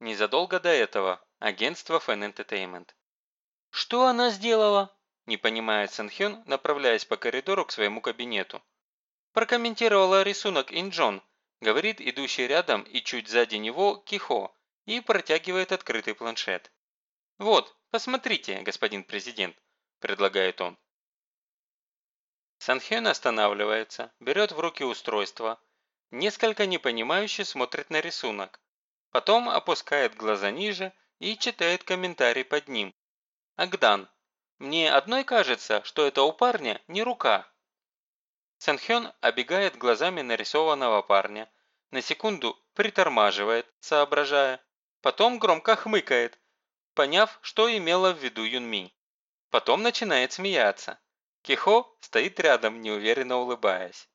Незадолго до этого агентство Fan Entertainment. «Что она сделала?» – не понимает Сэнхён, направляясь по коридору к своему кабинету. Прокомментировала рисунок Инджон, говорит идущий рядом и чуть сзади него Кихо, и протягивает открытый планшет. «Вот, посмотрите, господин президент», – предлагает он. Санхён останавливается, берет в руки устройство, несколько непонимающе смотрит на рисунок, потом опускает глаза ниже и читает комментарий под ним. «Агдан, мне одной кажется, что это у парня не рука». Санхён обегает глазами нарисованного парня, на секунду притормаживает, соображая, потом громко хмыкает, поняв, что имела в виду Юнми. Потом начинает смеяться. Кихо стоит рядом, неуверенно улыбаясь.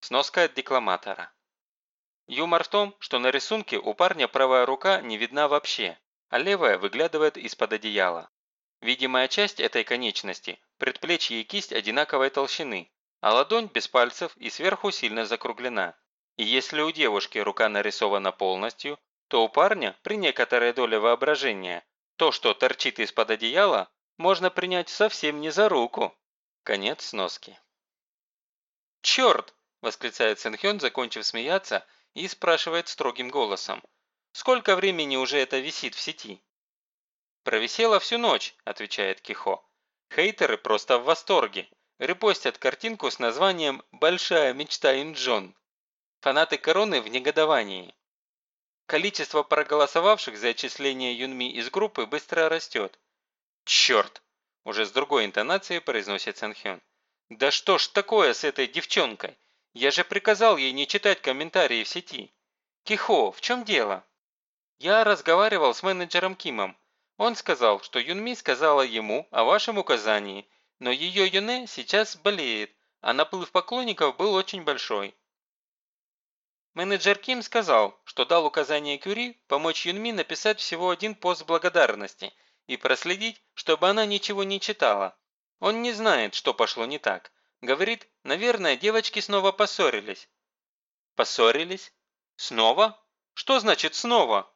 Сноска от декламатора. Юмор в том, что на рисунке у парня правая рука не видна вообще, а левая выглядывает из-под одеяла. Видимая часть этой конечности – предплечье и кисть одинаковой толщины, а ладонь без пальцев и сверху сильно закруглена. И если у девушки рука нарисована полностью, то у парня при некоторой доле воображения то, что торчит из-под одеяла, можно принять совсем не за руку. Конец сноски. «Черт!» – восклицает Сэнхён, закончив смеяться, и спрашивает строгим голосом. «Сколько времени уже это висит в сети?» «Провисела всю ночь», – отвечает Кихо. «Хейтеры просто в восторге. Репостят картинку с названием «Большая мечта Инджон». Фанаты короны в негодовании. Количество проголосовавших за отчисление Юнми из группы быстро растет. «Черт!» – уже с другой интонацией произносит Сэнхён. «Да что ж такое с этой девчонкой? Я же приказал ей не читать комментарии в сети. Кихо, в чем дело?» «Я разговаривал с менеджером Кимом. Он сказал, что Юнми сказала ему о вашем указании, но ее Юне сейчас болеет, а наплыв поклонников был очень большой. Менеджер Ким сказал, что дал указание Кюри помочь Юнми написать всего один пост благодарности и проследить, чтобы она ничего не читала. Он не знает, что пошло не так. Говорит, наверное, девочки снова поссорились. Поссорились? Снова? Что значит снова?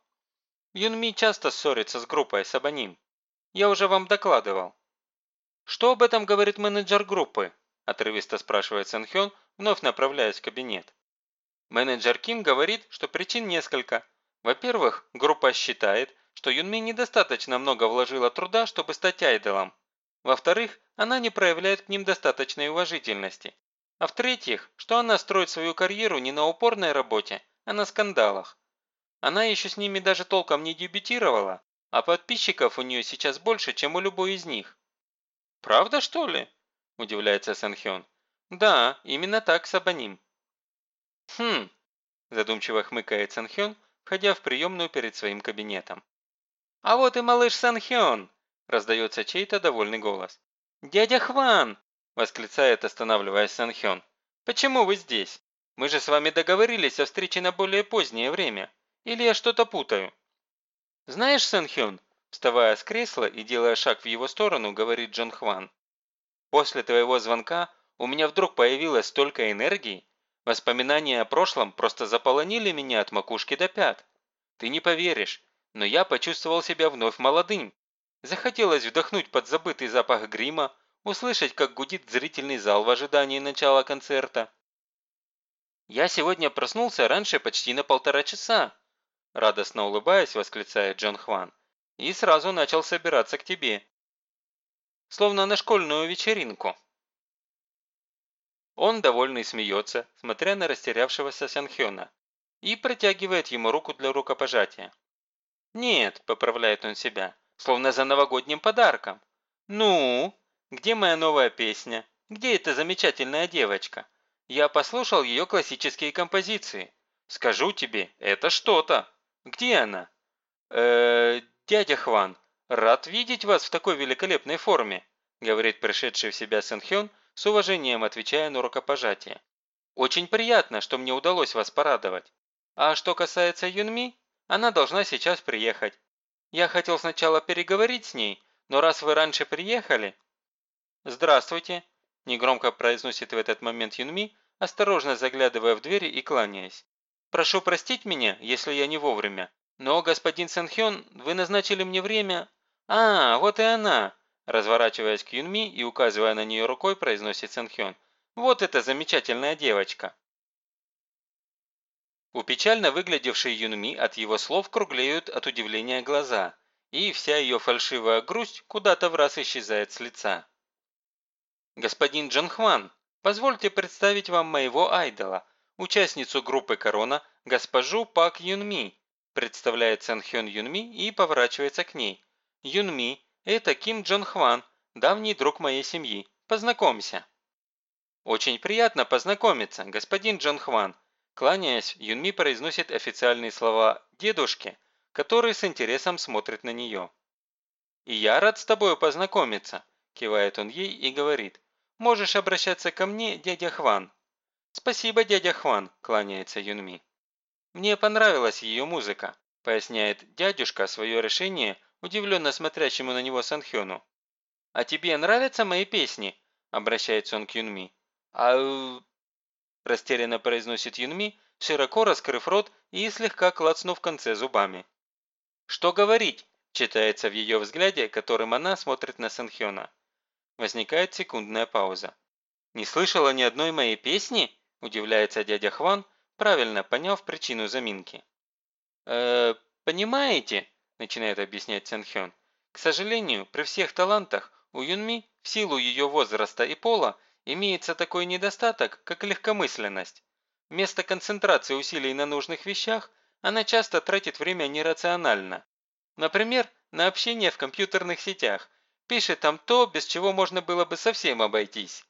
Юнми часто ссорится с группой Сабаним. Я уже вам докладывал. Что об этом говорит менеджер группы? Отрывисто спрашивает Сэнхён, вновь направляясь в кабинет. Менеджер Ким говорит, что причин несколько. Во-первых, группа считает, что Юнми недостаточно много вложила труда, чтобы стать айдолом. Во-вторых, она не проявляет к ним достаточной уважительности. А в-третьих, что она строит свою карьеру не на упорной работе, а на скандалах. Она еще с ними даже толком не дебютировала, а подписчиков у нее сейчас больше, чем у любой из них. «Правда, что ли?» – удивляется Санхён. «Да, именно так, Сабаним. «Хм», – задумчиво хмыкает Санхён, входя в приемную перед своим кабинетом. «А вот и малыш Санхён!» – раздается чей-то довольный голос. «Дядя Хван!» – восклицает, останавливаясь Санхён. «Почему вы здесь? Мы же с вами договорились о встрече на более позднее время. Или я что-то путаю?» «Знаешь, Санхён?» – вставая с кресла и делая шаг в его сторону, говорит Джон Хван. «После твоего звонка у меня вдруг появилось столько энергии, Воспоминания о прошлом просто заполонили меня от макушки до пят. Ты не поверишь, но я почувствовал себя вновь молодым. Захотелось вдохнуть подзабытый запах грима, услышать, как гудит зрительный зал в ожидании начала концерта. «Я сегодня проснулся раньше почти на полтора часа», радостно улыбаясь, восклицает Джон Хван, и сразу начал собираться к тебе. Словно на школьную вечеринку. Он, довольный, смеется, смотря на растерявшегося Сянхёна, и протягивает ему руку для рукопожатия. «Нет», – поправляет он себя, словно за новогодним подарком. «Ну, где моя новая песня? Где эта замечательная девочка? Я послушал ее классические композиции. Скажу тебе, это что-то. Где она?» «Э, дядя Хван, рад видеть вас в такой великолепной форме», говорит пришедший в себя Сэнхён, с уважением отвечая на рукопожатие. «Очень приятно, что мне удалось вас порадовать. А что касается Юнми, она должна сейчас приехать. Я хотел сначала переговорить с ней, но раз вы раньше приехали...» «Здравствуйте», – негромко произносит в этот момент Юнми, осторожно заглядывая в двери и кланяясь. «Прошу простить меня, если я не вовремя. «Но, господин Сэнхён, вы назначили мне время...» «А, вот и она!» Разворачиваясь к Юнми и указывая на нее рукой, произносит Сэнхён. «Вот эта замечательная девочка!» У печально выглядевшей Юнми от его слов круглеют от удивления глаза, и вся ее фальшивая грусть куда-то в раз исчезает с лица. «Господин Джанхван, позвольте представить вам моего айдола, участницу группы «Корона», госпожу Пак Юнми», представляет Сэн Хён Юнми и поворачивается к ней. «Юнми, это Ким Джон Хван, давний друг моей семьи. Познакомься». «Очень приятно познакомиться, господин Джон Хван», Кланяясь, Юнми произносит официальные слова «дедушке», который с интересом смотрит на нее. «И я рад с тобой познакомиться», – кивает он ей и говорит. «Можешь обращаться ко мне, дядя Хван». «Спасибо, дядя Хван», – кланяется Юнми. «Мне понравилась ее музыка», – поясняет дядюшка свое решение, удивленно смотрящему на него Санхёну. «А тебе нравятся мои песни?» – обращается он к Юнми. «А...» – растерянно произносит Юнми, широко раскрыв рот и слегка клацнув в конце зубами. «Что говорить?» – читается в ее взгляде, которым она смотрит на Санхёна. Возникает секундная пауза. «Не слышала ни одной моей песни?» – удивляется дядя Хван, правильно поняв причину заминки. «Э, понимаете?» – начинает объяснять Сэнхён. «К сожалению, при всех талантах у Юнми, в силу ее возраста и пола, имеется такой недостаток, как легкомысленность. Вместо концентрации усилий на нужных вещах, она часто тратит время нерационально. Например, на общение в компьютерных сетях, пишет там то, без чего можно было бы совсем обойтись.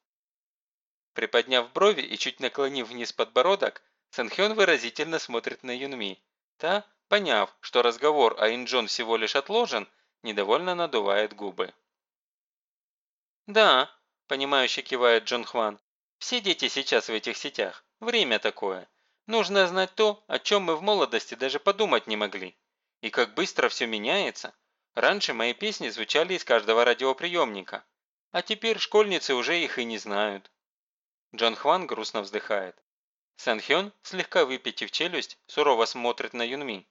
Приподняв брови и чуть наклонив вниз подбородок, Сэнхён выразительно смотрит на Юнми. Та, поняв, что разговор о Инджон всего лишь отложен, недовольно надувает губы. «Да», – понимающе кивает Джон Хван, – «все дети сейчас в этих сетях. Время такое. Нужно знать то, о чем мы в молодости даже подумать не могли. И как быстро все меняется. Раньше мои песни звучали из каждого радиоприемника, а теперь школьницы уже их и не знают. Джон Хван грустно вздыхает. Сэн Хён, слегка выпитив челюсть, сурово смотрит на Юнми.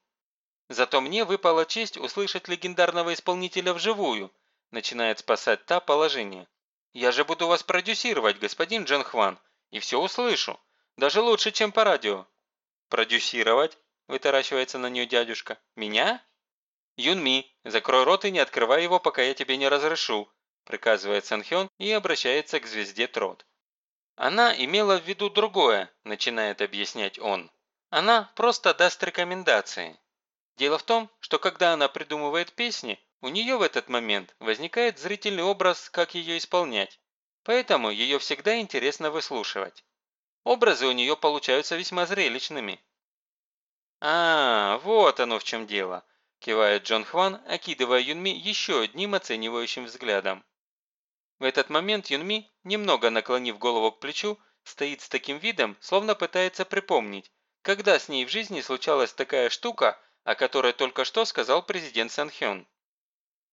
«Зато мне выпала честь услышать легендарного исполнителя вживую», начинает спасать та положение. «Я же буду вас продюсировать, господин Джон Хван, и все услышу. Даже лучше, чем по радио». «Продюсировать?» – вытаращивается на нее дядюшка. «Меня?» «Юнми, закрой рот и не открывай его, пока я тебе не разрешу», – приказывает Сэн Хён и обращается к звезде Трот. Она имела в виду другое, начинает объяснять он. Она просто даст рекомендации. Дело в том, что когда она придумывает песни, у нее в этот момент возникает зрительный образ, как ее исполнять. Поэтому ее всегда интересно выслушивать. Образы у нее получаются весьма зрелищными. «А, вот оно в чем дело», – кивает Джон Хван, окидывая Юнми еще одним оценивающим взглядом. В этот момент Юнми, немного наклонив голову к плечу, стоит с таким видом, словно пытается припомнить, когда с ней в жизни случалась такая штука, о которой только что сказал президент Сан Хён.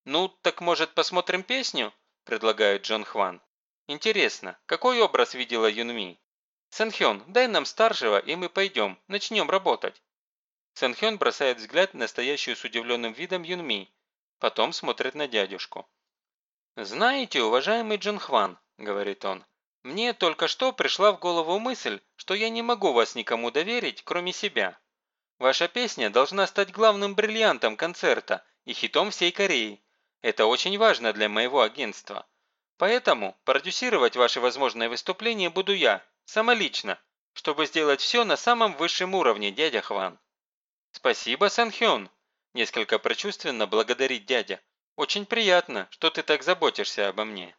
«Ну, так может посмотрим песню?» – предлагает Джон Хван. «Интересно, какой образ видела Юнми?» «Сан Хён, дай нам старшего, и мы пойдем, начнем работать». Сан Хён бросает взгляд на стоящую с удивленным видом Юнми, потом смотрит на дядюшку. «Знаете, уважаемый Джон Хван», – говорит он, – «мне только что пришла в голову мысль, что я не могу вас никому доверить, кроме себя. Ваша песня должна стать главным бриллиантом концерта и хитом всей Кореи. Это очень важно для моего агентства. Поэтому продюсировать ваши возможные выступления буду я, самолично, чтобы сделать все на самом высшем уровне, дядя Хван». «Спасибо, Санхён», – несколько прочувственно благодарит дядя. «Очень приятно, что ты так заботишься обо мне».